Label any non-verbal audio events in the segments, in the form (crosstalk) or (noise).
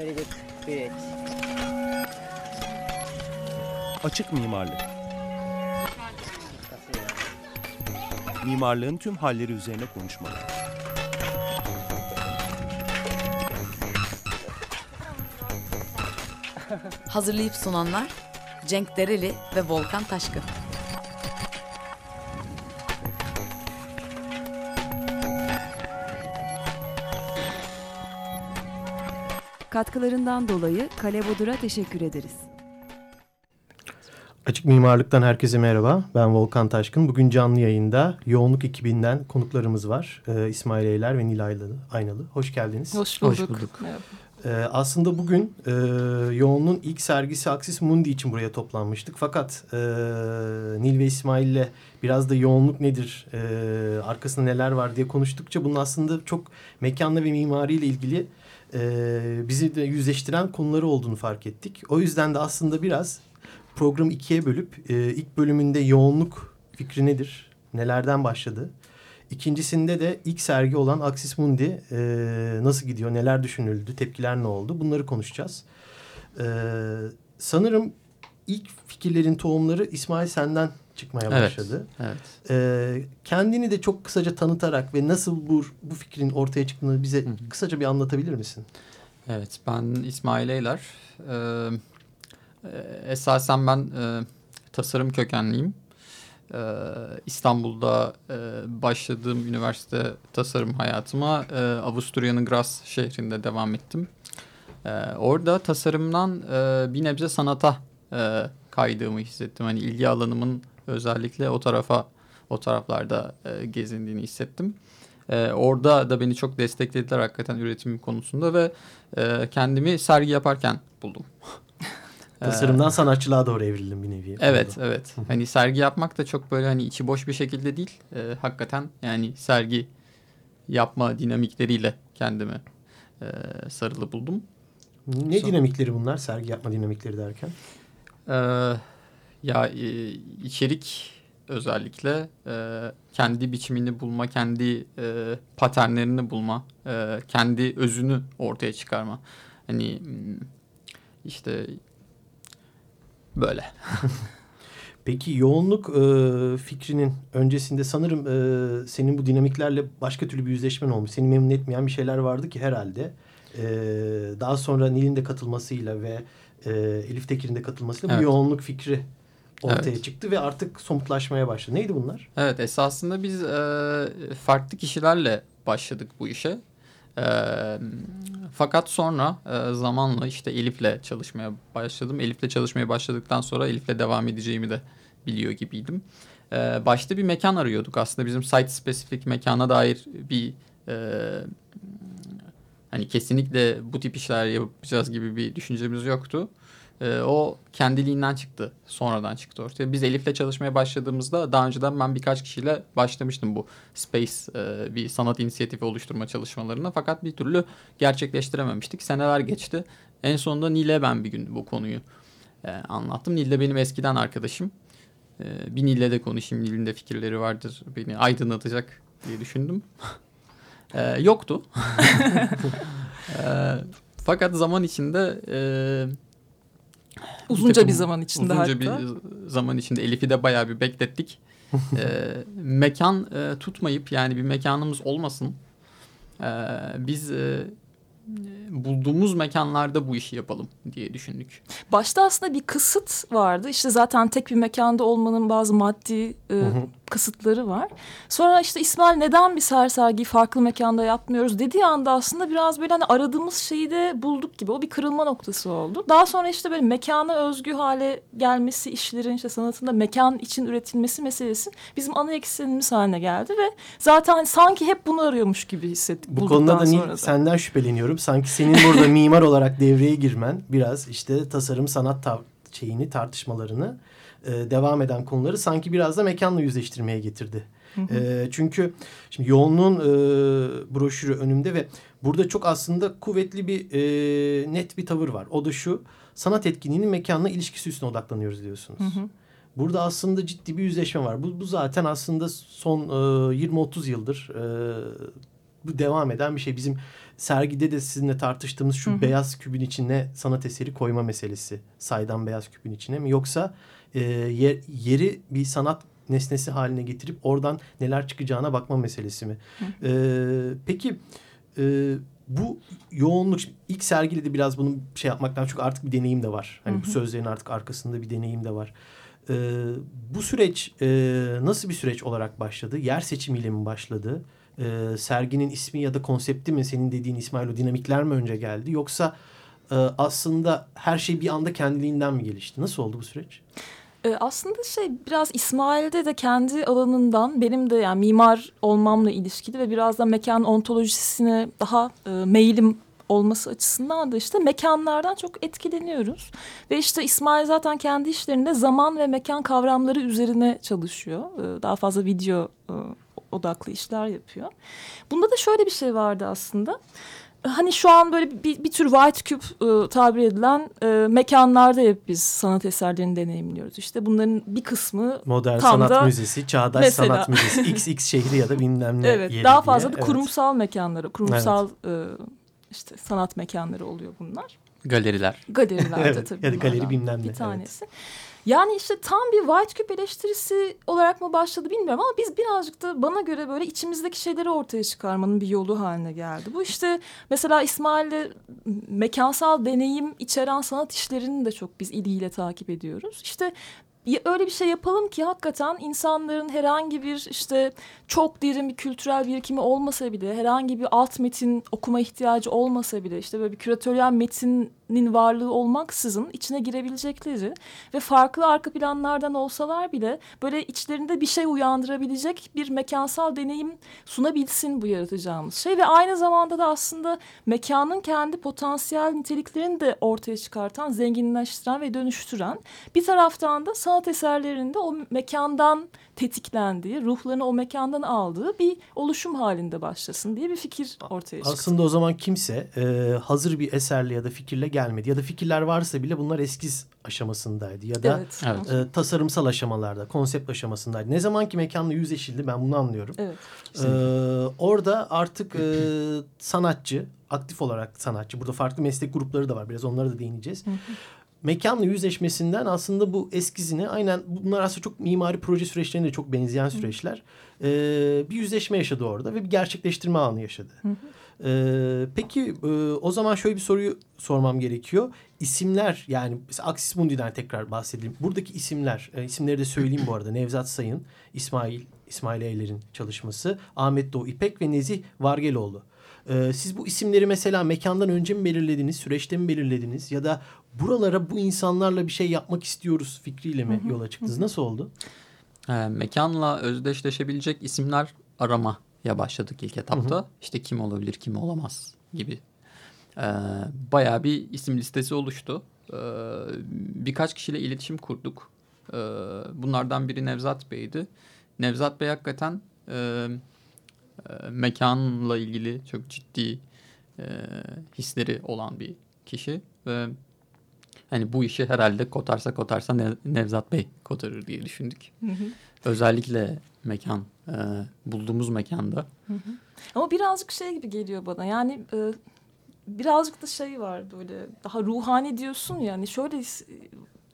Very good. Great. Açık mimarlık. Mimarlığın tüm halleri üzerine konuşmalar. Hazırlayıp sunanlar Cenk Dereli ve Volkan Taşkın. Katkılarından dolayı Kale Bodur'a teşekkür ederiz. Açık Mimarlık'tan herkese merhaba. Ben Volkan Taşkın. Bugün canlı yayında yoğunluk ekibinden konuklarımız var. Ee, İsmail Eyler ve Nil Aynalı. Hoş geldiniz. Hoş bulduk. Hoş bulduk. Ee, aslında bugün e, yoğunluğun ilk sergisi Axis Mundi için buraya toplanmıştık. Fakat e, Nil ve İsmail ile biraz da yoğunluk nedir, e, arkasında neler var diye konuştukça bunun aslında çok mekanla ve mimariyle ilgili e, bizi de yüzleştiren konuları olduğunu fark ettik. O yüzden de aslında biraz programı ikiye bölüp e, ilk bölümünde yoğunluk fikri nedir, nelerden başladı? İkincisinde de ilk sergi olan Axis Mundi e, nasıl gidiyor, neler düşünüldü, tepkiler ne oldu bunları konuşacağız. E, sanırım ilk fikirlerin tohumları İsmail senden çıkmaya Evet, başladı. Evet. E, kendini de çok kısaca tanıtarak ve nasıl bu, bu fikrin ortaya çıktığını bize Hı hı. kısaca bir anlatabilir misin? Evet, ben İsmail Eyler. Ee, e, esasen ben e, tasarım kökenliyim. Ee, İstanbul'da e, başladığım üniversite tasarım hayatıma e, Avusturya'nın Graz şehrinde devam ettim. E, orada tasarımdan e, bir nebze sanata e, kaydığımı hissettim. Hani ilgi alanımın özellikle o tarafa, o taraflarda e, gezindiğini hissettim. E, orada da beni çok desteklediler hakikaten üretim konusunda ve e, kendimi sergi yaparken buldum. (laughs) E, Tasarımdan sanatçılığa doğru evrildim bir nevi. Evet, evet. Hani sergi yapmak da çok böyle hani içi boş bir şekilde değil. E, hakikaten yani sergi yapma dinamikleriyle kendimi e, sarılı buldum. Ne Son- dinamikleri bunlar? Sergi yapma dinamikleri derken? E, ya e, içerik özellikle e, kendi biçimini bulma, kendi e, paternlerini bulma, e, kendi özünü ortaya çıkarma. Hani hmm, işte böyle. (laughs) Peki yoğunluk e, fikrinin öncesinde sanırım e, senin bu dinamiklerle başka türlü bir yüzleşmen olmuş. Seni memnun etmeyen bir şeyler vardı ki herhalde. E, daha sonra Nil'in de katılmasıyla ve e, Elif Tekin'in de katılmasıyla Evet. bu yoğunluk fikri ortaya Evet. çıktı ve artık somutlaşmaya başladı. Neydi bunlar? Evet esasında biz e, farklı kişilerle başladık bu işe. E, fakat sonra e, zamanla işte Elif'le çalışmaya başladım. Elif'le çalışmaya başladıktan sonra Elif'le devam edeceğimi de biliyor gibiydim. E, başta bir mekan arıyorduk aslında bizim site spesifik mekana dair bir e, hani kesinlikle bu tip işler yapacağız gibi bir düşüncemiz yoktu. Ee, o kendiliğinden çıktı. Sonradan çıktı ortaya. Biz Elif'le çalışmaya başladığımızda daha önceden ben birkaç kişiyle başlamıştım bu Space e, bir sanat inisiyatifi oluşturma çalışmalarına. Fakat bir türlü gerçekleştirememiştik. Seneler geçti. En sonunda Nil'e ben bir gün bu konuyu e, anlattım. Nil de benim eskiden arkadaşım. E, bir Nil'le de konuşayım. Nil'in de fikirleri vardır. Beni aydınlatacak diye düşündüm. (laughs) E, yoktu. (laughs) E, fakat zaman içinde... E, Uzunca takım- bir zaman içinde uzunca hatta. bir zaman içinde Elif'i de bayağı bir beklettik. (laughs) Ee, mekan e, tutmayıp yani bir mekanımız olmasın. Ee, biz e, bulduğumuz mekanlarda bu işi yapalım diye düşündük. Başta aslında bir kısıt vardı. İşte zaten tek bir mekanda olmanın bazı maddi e, kısıtları var. Sonra işte İsmail neden bir ser sergiyi farklı mekanda yapmıyoruz dediği anda aslında biraz böyle hani aradığımız şeyi de bulduk gibi. O bir kırılma noktası oldu. Daha sonra işte böyle mekana özgü hale gelmesi işlerin işte sanatında mekan için üretilmesi meselesi bizim ana eksenimiz haline geldi ve zaten hani sanki hep bunu arıyormuş gibi hissettik. Bu konuda da da. senden şüpheleniyorum. Sanki senin burada (laughs) mimar olarak devreye girmen biraz işte tasarım sanat şeyini tartışmalarını e, devam eden konuları sanki biraz da mekanla yüzleştirmeye getirdi. E, çünkü şimdi yoğunluğun e, broşürü önümde ve burada çok aslında kuvvetli bir e, net bir tavır var. O da şu sanat etkinliğinin mekanla ilişkisi üstüne odaklanıyoruz diyorsunuz. Burada aslında ciddi bir yüzleşme var. Bu, bu zaten aslında son e, 20-30 yıldır e, bu devam eden bir şey. Bizim sergide de sizinle tartıştığımız şu Hı hı. beyaz kübün içine sanat eseri koyma meselesi. Saydam beyaz kübün içine mi? Yoksa e, yer, yeri bir sanat nesnesi haline getirip oradan neler çıkacağına bakma meselesi mi? E, peki e, bu yoğunluk ilk sergide de biraz bunu şey yapmaktan çünkü artık bir deneyim de var. Hani Hı bu hı. sözlerin artık arkasında bir deneyim de var. E, bu süreç e, nasıl bir süreç olarak başladı? Yer seçimiyle mi başladı? E, serginin ismi ya da konsepti mi senin dediğin İsmail o dinamikler mi önce geldi? Yoksa e, aslında her şey bir anda kendiliğinden mi gelişti? Nasıl oldu bu süreç? Ee, aslında şey biraz İsmail'de de kendi alanından benim de yani mimar olmamla ilişkili ve biraz da mekan ontolojisine daha e, meyilim olması açısından da işte mekanlardan çok etkileniyoruz. Ve işte İsmail zaten kendi işlerinde zaman ve mekan kavramları üzerine çalışıyor. Ee, daha fazla video e, odaklı işler yapıyor. Bunda da şöyle bir şey vardı aslında. Hani şu an böyle bir, bir tür white cube e, tabir edilen e, mekanlarda hep biz sanat eserlerini deneyimliyoruz. İşte bunların bir kısmı Modern Tam Sanat da Müzesi, Çağdaş mesela- Sanat Müzesi, XX şehri ya da bilmem ne evet yeri daha fazla diye. da Evet. kurumsal mekanları, kurumsal e, işte sanat mekanları oluyor bunlar. Galeriler. Galerilerde (laughs) Evet, tabii. ya da galeri bilmem ne, Bir evet. Yani işte tam bir white cube eleştirisi olarak mı başladı bilmiyorum ama biz birazcık da bana göre böyle içimizdeki şeyleri ortaya çıkarmanın bir yolu haline geldi. Bu işte mesela İsmail'le mekansal deneyim içeren sanat işlerini de çok biz ilgiyle takip ediyoruz. İşte öyle bir şey yapalım ki hakikaten insanların herhangi bir işte çok derin bir kültürel birikimi olmasa bile herhangi bir alt metin okuma ihtiyacı olmasa bile işte böyle bir küratöryel metinin varlığı olmaksızın içine girebilecekleri ve farklı arka planlardan olsalar bile böyle içlerinde bir şey uyandırabilecek bir mekansal deneyim sunabilsin bu yaratacağımız şey ve aynı zamanda da aslında mekanın kendi potansiyel niteliklerini de ortaya çıkartan, zenginleştiren ve dönüştüren bir taraftan da sanat eserlerinde o mekandan tetiklendiği, ruhlarını o mekandan aldığı bir oluşum halinde başlasın diye bir fikir ortaya çıktı. Aslında o zaman kimse e, hazır bir eserle ya da fikirle gelmedi. Ya da fikirler varsa bile bunlar eskiz aşamasındaydı. Ya da Evet. Evet. e, tasarımsal aşamalarda, konsept aşamasındaydı. Ne zaman ki mekanla yüzleşildi ben bunu anlıyorum. Evet. Ee, orada artık e, sanatçı, aktif olarak sanatçı, burada farklı meslek grupları da var. Biraz onlara da değineceğiz. Mekanla yüzleşmesinden aslında bu eskizini aynen bunlar aslında çok mimari proje süreçlerine de çok benzeyen süreçler. Ee, bir yüzleşme yaşadı orada ve bir gerçekleştirme anı yaşadı. Ee, peki e, o zaman şöyle bir soruyu sormam gerekiyor. İsimler yani mesela Axis Mundi'den tekrar bahsedelim. Buradaki isimler, e, isimleri de söyleyeyim bu arada. Nevzat Sayın, İsmail, İsmail Eyler'in çalışması, Ahmet Doğu İpek ve Nezih Vargeloğlu. Ee, siz bu isimleri mesela mekandan önce mi belirlediniz, süreçte mi belirlediniz ya da buralara bu insanlarla bir şey yapmak istiyoruz fikriyle mi yola çıktınız? Nasıl oldu? Ee, mekanla özdeşleşebilecek isimler aramaya başladık ilk etapta. İşte kim olabilir, kim olamaz gibi. Ee, bayağı bir isim listesi oluştu. Ee, birkaç kişiyle iletişim kurduk. Ee, bunlardan biri Nevzat Bey'di. Nevzat Bey hakikaten e, e, mekanla ilgili çok ciddi e, hisleri olan bir kişi ve hani bu işi herhalde kotarsa kotarsa Ne- Nevzat Bey kotarır diye düşündük. Özellikle mekan, e, bulduğumuz mekanda. Ama birazcık şey gibi geliyor bana. Yani e, birazcık da şey var böyle daha ruhani diyorsun ya. Yani şöyle his-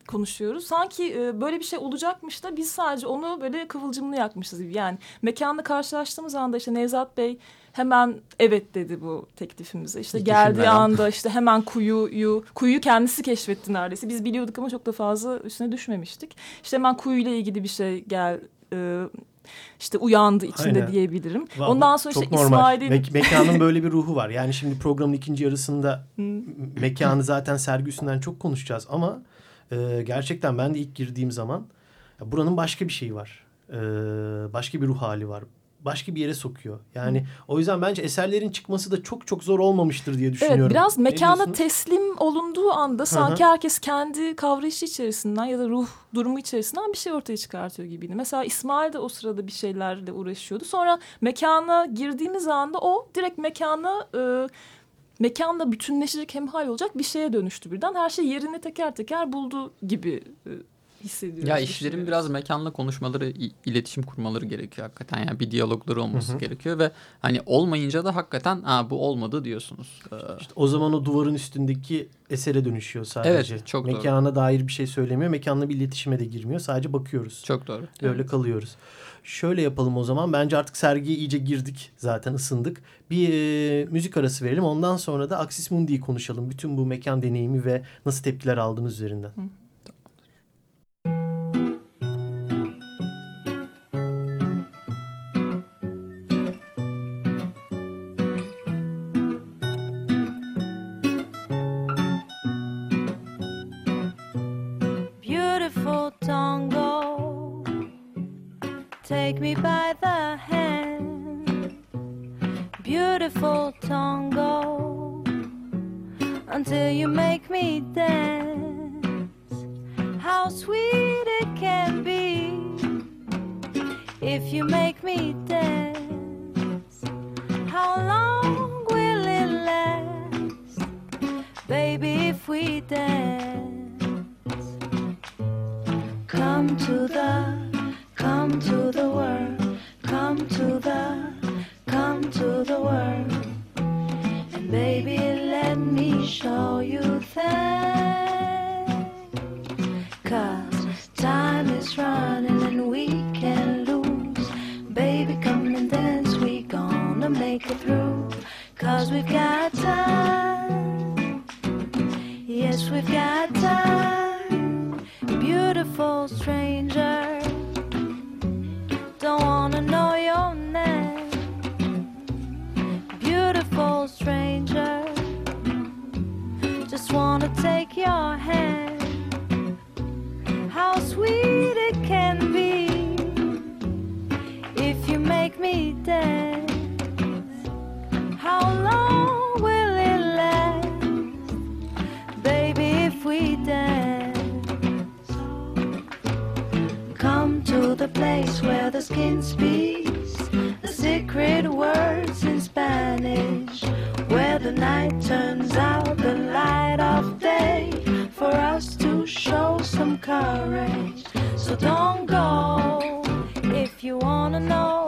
konuşuyoruz. Sanki e, böyle bir şey olacakmış da biz sadece onu böyle kıvılcımını yakmışız gibi. Yani mekanla karşılaştığımız anda işte Nevzat Bey hemen evet dedi bu teklifimize. İşte Hiç geldiği anda işte hemen kuyuyu kuyuyu kendisi keşfetti neredeyse. Biz biliyorduk ama çok da fazla üstüne düşmemiştik. İşte hemen kuyuyla ilgili bir şey gel e, işte uyandı içinde Aynen. diyebilirim. Vallahi Ondan sonra çok işte normal. İsmail'in Me- mekanın (laughs) böyle bir ruhu var. Yani şimdi programın ikinci yarısında Hı. mekanı zaten sergi üstünden çok konuşacağız ama e, gerçekten ben de ilk girdiğim zaman ya buranın başka bir şeyi var. E, başka bir ruh hali var. Başka bir yere sokuyor. Yani o yüzden bence eserlerin çıkması da çok çok zor olmamıştır diye düşünüyorum. Evet biraz mekana teslim olunduğu anda sanki herkes kendi kavrayışı içerisinden ya da ruh durumu içerisinden bir şey ortaya çıkartıyor gibiydi. Mesela İsmail de o sırada bir şeylerle uğraşıyordu. Sonra mekana girdiğimiz anda o direkt mekana e, mekanla bütünleşecek hemhal olacak bir şeye dönüştü birden. Her şey yerini teker teker buldu gibi e, hissediyoruz. Ya işlerin biraz mekanla konuşmaları, iletişim kurmaları gerekiyor hakikaten. Yani bir diyalogları olması gerekiyor ve hani olmayınca da hakikaten ha bu olmadı diyorsunuz. Ee, İşte o zaman o duvarın üstündeki esere dönüşüyor sadece. Evet, çok doğru. Mekana dair bir şey söylemiyor. Mekanla bir iletişime de girmiyor. Sadece bakıyoruz. çok doğru. Böyle kalıyoruz. Şöyle yapalım o zaman. Bence artık sergiye iyice girdik. Zaten ısındık. Bir e, müzik arası verelim. Ondan sonra da Axis Mundi'yi konuşalım. Bütün bu mekan deneyimi ve nasıl tepkiler aldığınız üzerinden. beautiful we dance? Come to the, come to the world, come to the, come to the world. And baby, let me show you that. Cause time is running and we can lose. Baby, come and dance, we gonna make it through. Cause we've got time. Beautiful stranger. Don't wanna know your name, beautiful stranger. Just wanna take your hand. How sweet it can be if you make me dance. Place where the skin speaks the secret words in Spanish, where the night turns out the light of day for us to show some courage. So don't go if you wanna know,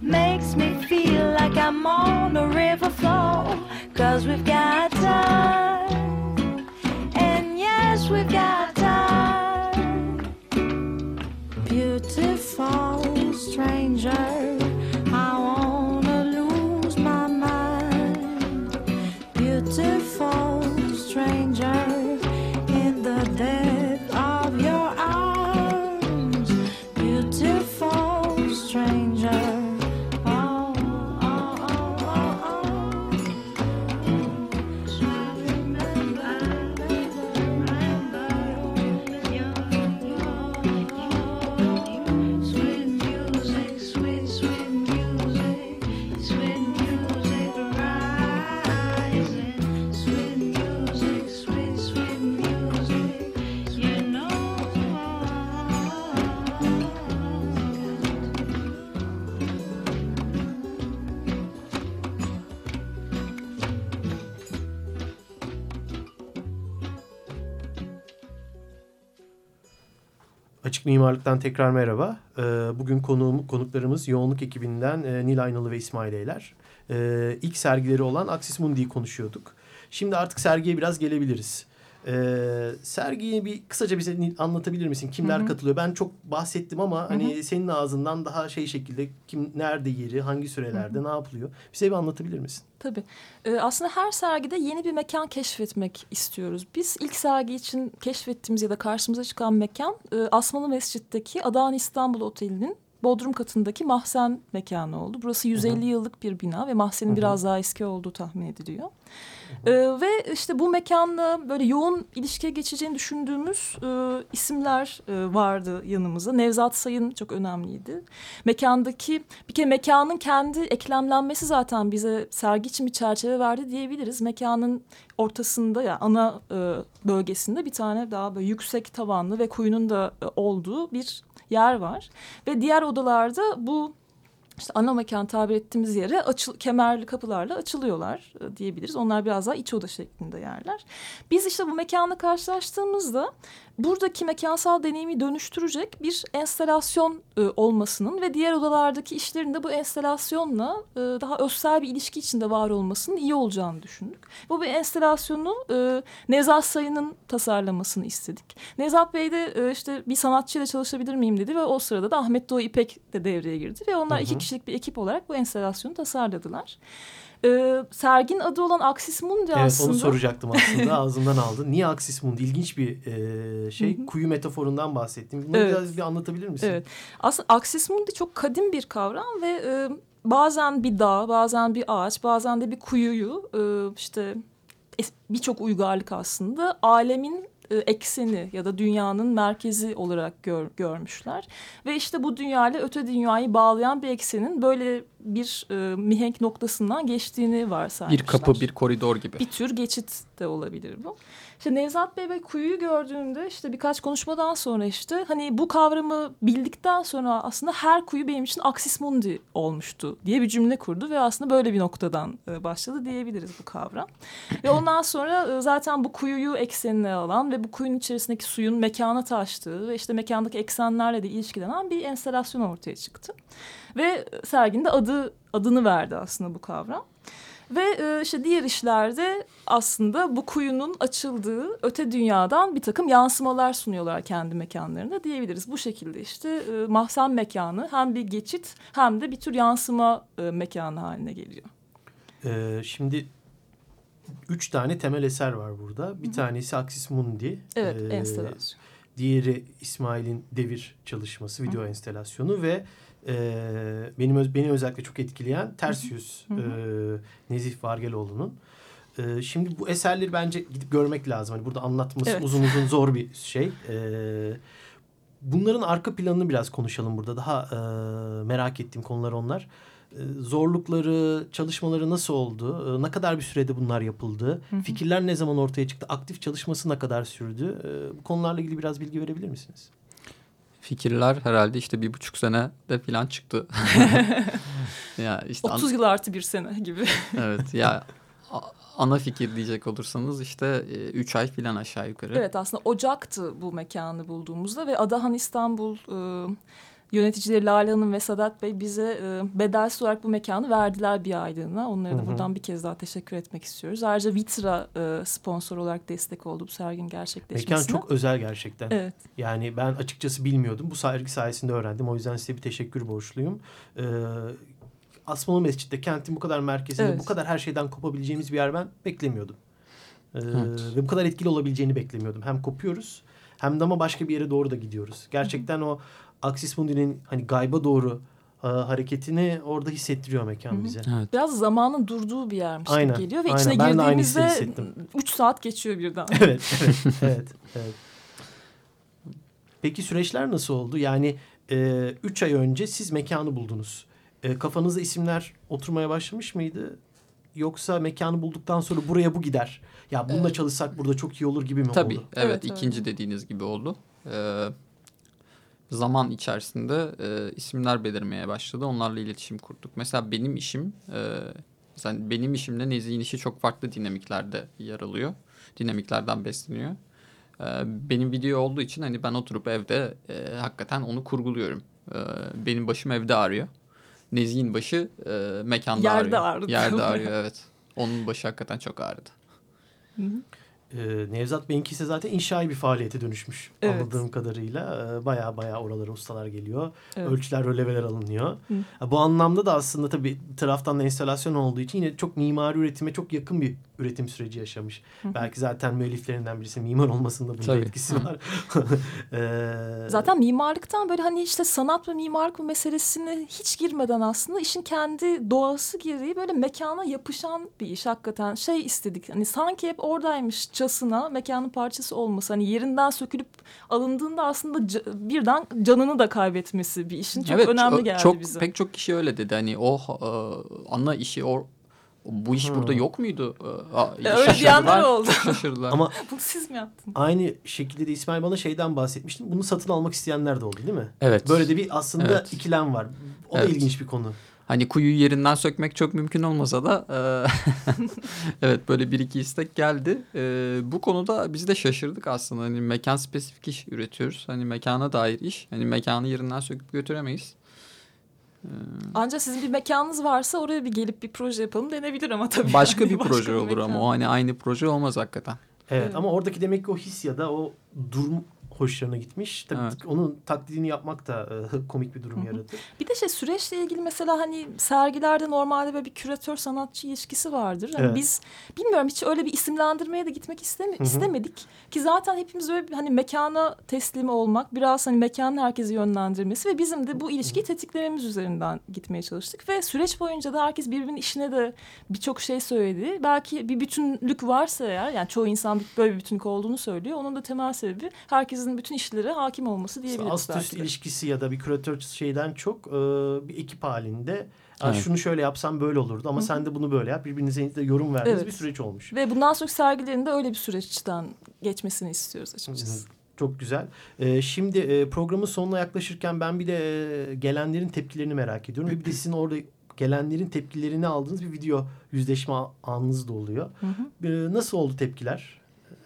Makes me feel like I'm on a river flow. Cause we've got time. Açık Mimarlık'tan tekrar merhaba. Ee, bugün konuğum, konuklarımız yoğunluk ekibinden e, Nil Aynalı ve İsmail Eyler. Ee, ilk sergileri olan Axis Mundi'yi konuşuyorduk. Şimdi artık sergiye biraz gelebiliriz. Ee, sergiyi bir kısaca bize anlatabilir misin? Kimler Hı hı. katılıyor? Ben çok bahsettim ama hani senin ağzından daha şey şekilde kim nerede yeri, hangi sürelerde, ne yapılıyor? Bize bir anlatabilir misin? Tabii. Ee, aslında her sergide yeni bir mekan keşfetmek istiyoruz. Biz ilk sergi için keşfettiğimiz ya da karşımıza çıkan mekan e, Asmalı Mescid'deki Adağan İstanbul Oteli'nin Bodrum katındaki mahzen mekanı oldu. Burası 150 yıllık bir bina ve mahzenin biraz daha eski olduğu tahmin ediliyor. Ee, ve işte bu mekanla böyle yoğun ilişkiye geçeceğini düşündüğümüz e, isimler e, vardı yanımızda. Nevzat Sayın çok önemliydi. Mekandaki bir kere mekanın kendi eklemlenmesi zaten bize sergi için bir çerçeve verdi diyebiliriz. Mekanın ortasında ya yani ana e, bölgesinde bir tane daha böyle yüksek tavanlı ve kuyunun da e, olduğu bir yer var. Ve diğer odalarda bu işte ana mekan tabir ettiğimiz yere açıl, kemerli kapılarla açılıyorlar e, diyebiliriz. Onlar biraz daha iç oda şeklinde yerler. Biz işte bu mekanla karşılaştığımızda buradaki mekansal deneyimi dönüştürecek bir enstalasyon e, olmasının ve diğer odalardaki işlerin de bu enstalasyonla e, daha özsel bir ilişki içinde var olmasının iyi olacağını düşündük. Bu bir enstalasyonu e, Nevzat Sayın'ın tasarlamasını istedik. Nevzat Bey de e, işte bir sanatçıyla çalışabilir miyim dedi ve o sırada da Ahmet Doğu İpek de devreye girdi ve onlar hı hı. iki kişilik bir ekip olarak bu enstalasyonu tasarladılar. Ee, sergin adı olan Axis Mundi evet, aslında. Evet onu soracaktım aslında (laughs) ağzımdan aldın. Niye Axis Mundi? İlginç bir e, şey. Kuyu metaforundan bahsettim. Bunu evet. biraz bir anlatabilir misin? Evet. Aslında Axis Mundi çok kadim bir kavram ve e, bazen bir dağ, bazen bir ağaç, bazen de bir kuyuyu e, işte birçok uygarlık aslında alemin e, ekseni ya da dünyanın merkezi olarak gör, görmüşler. Ve işte bu dünya ile öte dünyayı bağlayan bir eksenin böyle bir e, mihenk noktasından geçtiğini varsaymışlar. Bir kapı, bir koridor gibi. Bir tür geçit de olabilir bu. İşte Nevzat Bey ve kuyuyu gördüğünde işte birkaç konuşmadan sonra işte hani bu kavramı bildikten sonra aslında her kuyu benim için Axis Mundi olmuştu diye bir cümle kurdu ve aslında böyle bir noktadan e, başladı diyebiliriz bu kavram. (clears throat) ve ondan sonra e, zaten bu kuyuyu eksenine alan ve bu kuyunun içerisindeki suyun mekana taştığı ve işte mekandaki eksenlerle de ilişkilenen bir enstalasyon ortaya çıktı. Ve serginin de adı adını verdi aslında bu kavram. Ve e, işte diğer işlerde aslında bu kuyunun açıldığı öte dünyadan bir takım yansımalar sunuyorlar kendi mekanlarında diyebiliriz. Bu şekilde işte e, mahzen mekanı hem bir geçit hem de bir tür yansıma e, mekanı haline geliyor. Ee, şimdi üç tane temel eser var burada. Bir Hı -hı. tanesi Axis Mundi. Evet, ee, enstalasyon. Diğeri İsmail'in devir çalışması, video Hı enstalasyonu ve e, benim beni özellikle çok etkileyen Ters Yüz e, Nezih Vargeloğlu'nun. E, şimdi bu eserleri bence gidip görmek lazım. Hani burada anlatması evet. uzun uzun zor bir şey. E, bunların arka planını biraz konuşalım burada. Daha e, merak ettiğim konular onlar. E, zorlukları, çalışmaları nasıl oldu? E, ne kadar bir sürede bunlar yapıldı? Hı hı. Fikirler ne zaman ortaya çıktı? Aktif çalışması ne kadar sürdü? E, bu konularla ilgili biraz bilgi verebilir misiniz? fikirler herhalde işte bir buçuk sene de falan çıktı. (laughs) ya işte 30 yıl artı bir sene gibi. (laughs) evet ya ana fikir diyecek olursanız işte 3 ay falan aşağı yukarı. Evet aslında Ocak'tı bu mekanı bulduğumuzda ve Adahan İstanbul e, yöneticileri Lale Hanım ve Sadat Bey bize e, bedelsiz olarak bu mekanı verdiler bir aylığına. Onlara da Hı -hı. buradan bir kez daha teşekkür etmek istiyoruz. Ayrıca Vitra e, sponsor olarak destek oldu bu serginin gerçekleşmesine. Mekan çok özel gerçekten. Evet. Yani ben açıkçası bilmiyordum. Bu sergi sayesinde öğrendim. O yüzden size bir teşekkür borçluyum. Ee, Asmalı Mescid'de kentin bu kadar merkezinde evet. bu kadar her şeyden kopabileceğimiz bir yer ben beklemiyordum. Ee, evet. Ve bu kadar etkili olabileceğini beklemiyordum. Hem kopuyoruz hem de ama başka bir yere doğru da gidiyoruz. Gerçekten o Axis Mundi'nin hani gayba doğru e, hareketini orada hissettiriyor mekan Hı -hı. bize. Evet. Biraz zamanın durduğu bir yermiş aynen, gibi geliyor ve aynen. içine ben girdiğimizde 3 saat geçiyor birden. evet, evet, (laughs) evet, evet. Peki süreçler nasıl oldu? Yani 3 e, üç ay önce siz mekanı buldunuz. E, kafanızda isimler oturmaya başlamış mıydı? Yoksa mekanı bulduktan sonra buraya bu gider. Ya bununla evet. çalışsak burada çok iyi olur gibi mi Tabii, oldu? Tabii evet, evet ikinci dediğiniz gibi oldu. Ee, zaman içerisinde e, isimler belirmeye başladı. Onlarla iletişim kurduk. Mesela benim işim, e, mesela benim işimle Nezih'in işi çok farklı dinamiklerde yer alıyor. Dinamiklerden besleniyor. E, benim video olduğu için hani ben oturup evde e, hakikaten onu kurguluyorum. E, benim başım evde ağrıyor. Nezih'in başı e, mekanda Yerde ağrıyor. Ağrıdı. Yerde (laughs) ağrıyor evet. Onun başı hakikaten çok ağrıdı. Hı hı. E, Nevzat Bey'inki ise zaten inşai bir faaliyete dönüşmüş Evet. anladığım kadarıyla. E, baya baya oralara ustalar geliyor. Evet. Ölçüler, röleveler alınıyor. Hı. Bu anlamda da aslında tabii taraftan da enstalasyon olduğu için yine çok mimari üretime çok yakın bir üretim süreci yaşamış. Belki zaten müelliflerinden birisi mimar olmasında bunun Tabii. etkisi var. (laughs) E, Zaten mimarlıktan böyle hani işte sanat ve mimarlık meselesine hiç girmeden aslında işin kendi doğası gereği böyle mekana yapışan bir iş hakikaten. Şey istedik hani sanki hep oradaymışçasına mekanın parçası olması. Hani yerinden sökülüp alındığında aslında ca- birden canını da kaybetmesi bir işin çok önemli çok- geldi çok, bize. Pek çok kişi öyle dedi. Hani o e, ana işi o bu iş burada yok muydu? E, a- (laughs) öyle diyenler oldu. şaşırdılar. (laughs) Ama Bunu siz mi yaptınız? aynı şekilde de İsmail bana şeyden bahsetmiştin. Bunu satın almak isteyenler de oldu değil mi? evet. Böyle de bir aslında Evet. ikilem var. O da Evet. ilginç bir konu. Hani kuyuyu yerinden sökmek çok mümkün olmasa da e, (laughs) evet böyle bir iki istek geldi. E, bu konuda biz de şaşırdık aslında. Hani mekan spesifik iş üretiyoruz. Hani mekana dair iş. Hani mekanı yerinden söküp götüremeyiz. Ancak sizin bir mekanınız varsa oraya bir gelip bir proje yapalım denebilir ama tabii. Başka yani bir proje olur mekan. ama o hani aynı proje olmaz hakikaten. Evet, Evet. ama oradaki demek ki o his ya da o durum hoşlarına gitmiş. Tabii Evet. onun taklidini yapmak da e, (laughs) komik bir durum yaratır. Bir de şey süreçle ilgili mesela hani sergilerde normalde böyle bir küratör sanatçı ilişkisi vardır. Hani Evet. biz bilmiyorum hiç öyle bir isimlendirmeye de gitmek istemi- hı. istemedik. Ki zaten hepimiz böyle bir hani mekana teslim olmak, biraz hani mekanın herkesi yönlendirmesi ve bizim de bu ilişkiyi tetiklememiz üzerinden gitmeye çalıştık. Ve süreç boyunca da herkes birbirinin işine de birçok şey söyledi. Belki bir bütünlük varsa eğer yani çoğu insan böyle bir bütünlük olduğunu söylüyor. Onun da temel sebebi herkesin bütün işlere hakim olması diyebiliriz Ast üst ilişkisi ya da bir küratör şeyden çok e, bir ekip halinde "Aa, Evet. şunu şöyle yapsam böyle olurdu ama sen de bunu böyle yap. Birbirinize de yorum verdiğiniz Evet. bir süreç olmuş. Ve bundan sonraki sergilerin de öyle bir süreçten geçmesini istiyoruz açıkçası. Çok güzel. Ee, şimdi e, programın sonuna yaklaşırken ben bir de e, gelenlerin tepkilerini merak ediyorum. Ve bir de sizin orada gelenlerin tepkilerini aldığınız bir video yüzleşme anınız da oluyor. Hı hı. Ee, nasıl oldu tepkiler?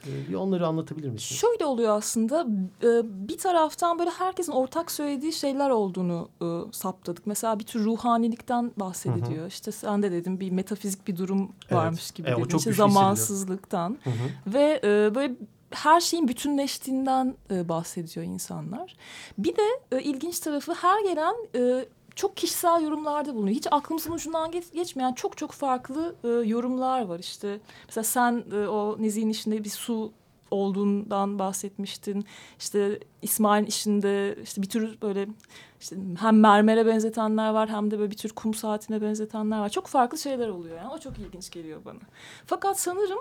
Ee, bir onları anlatabilir misiniz? Şöyle oluyor aslında e, bir taraftan böyle herkesin ortak söylediği şeyler olduğunu e, saptadık. Mesela bir tür ruhanilikten bahsediliyor. İşte sen de dedin bir metafizik bir durum Evet. varmış gibi Evet, o çok İşte zamansızlıktan Hı hı. ve e, böyle her şeyin bütünleştiğinden e, bahsediyor insanlar. Bir de e, ilginç tarafı her gelen e, çok kişisel yorumlarda bulunuyor. Hiç aklımızın ucundan geç- geçmeyen çok çok farklı e, yorumlar var. İşte mesela sen e, o Nezih'in işinde bir su olduğundan bahsetmiştin. İşte İsmail'in işinde işte bir tür böyle işte hem mermere benzetenler var hem de böyle bir tür kum saatine benzetenler var. Çok farklı şeyler oluyor yani. O çok ilginç geliyor bana. Fakat sanırım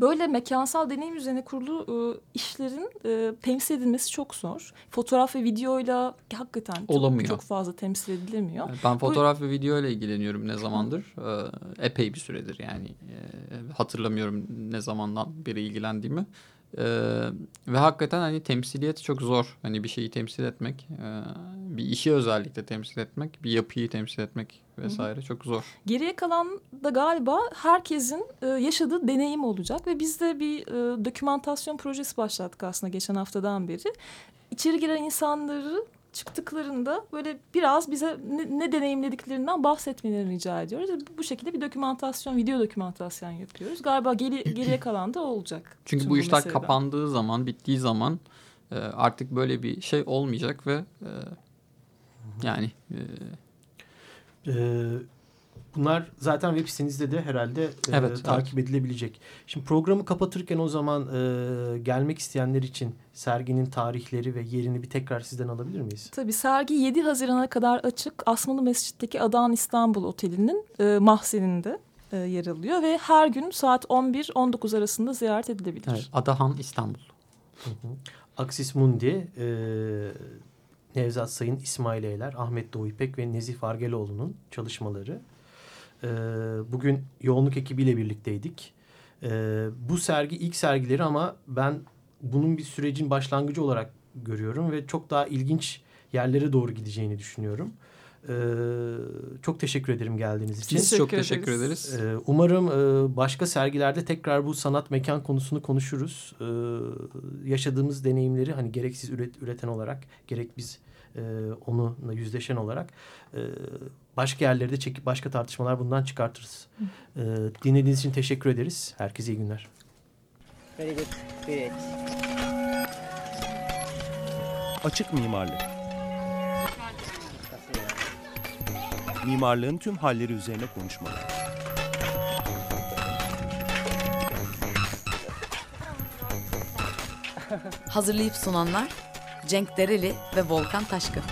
böyle mekansal deneyim üzerine kurulu e, işlerin e, temsil edilmesi çok zor. Fotoğraf ve videoyla hakikaten çok, Olamıyor. çok fazla temsil edilemiyor. Ben fotoğraf ve video ile ilgileniyorum ne zamandır. Ee, epey bir süredir yani. Ee, hatırlamıyorum ne zamandan beri ilgilendiğimi. Ee, ve hakikaten hani temsiliyet çok zor. Hani bir şeyi temsil etmek, e, bir işi özellikle temsil etmek, bir yapıyı temsil etmek vesaire çok zor. Geriye kalan da galiba herkesin e, yaşadığı deneyim olacak ve biz de bir e, dokümantasyon projesi başlattık aslında geçen haftadan beri. İçeri giren insanları çıktıklarında böyle biraz bize ne, ne deneyimlediklerinden bahsetmelerini rica ediyoruz. Bu şekilde bir dokümantasyon, video dokümantasyon yapıyoruz. Galiba geri, geriye kalan da o olacak. (clears throat) Çünkü Bütün bu işler meseleden. kapandığı zaman, bittiği zaman e, artık böyle bir şey olmayacak ve e, yani e, Ee, bunlar zaten web sitenizde de herhalde e, Evet, takip edilebilecek. Şimdi programı kapatırken o zaman e, gelmek isteyenler için serginin tarihleri ve yerini bir tekrar sizden alabilir miyiz? Tabii sergi 7 Haziran'a kadar açık. Asmalı Mescid'deki Adan İstanbul Oteli'nin e, mahzeninde e, yer alıyor ve her gün saat 11-19 arasında ziyaret edilebilir. evet, Adahan İstanbul. Aksis Mundi, e, Nevzat Sayın, İsmail Eyler, Ahmet Doğu İpek ve Nezih Vargeloğlu'nun çalışmaları. E, bugün yoğunluk ekibiyle birlikteydik. E, bu sergi ilk sergileri ama ben bunun bir sürecin başlangıcı olarak görüyorum ve çok daha ilginç yerlere doğru gideceğini düşünüyorum. E, çok teşekkür ederim geldiğiniz için. Biz çok Teşekkür ederiz. ederiz. Ee, Umarım e, başka sergilerde tekrar bu sanat mekan konusunu konuşuruz. Ee, yaşadığımız deneyimleri hani gerek siz üret, üreten olarak gerek biz e, onunla yüzleşen olarak e, başka yerlerde çekip başka tartışmalar bundan çıkartırız. Ee, dinlediğiniz için teşekkür ederiz. Herkese iyi günler. Very good spirit. Açık mimarlık. Mimarlığın tüm halleri üzerine konuşmalar. Hazırlayıp sunanlar Cenk Dereli ve Volkan Taşkın.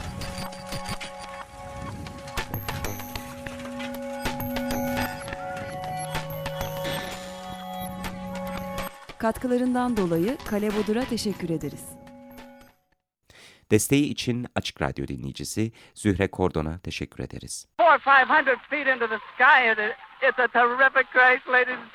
Katkılarından dolayı Kale Bodur'a teşekkür ederiz. Desteği için Açık Radyo dinleyicisi Zühre Kordon'a teşekkür ederiz. four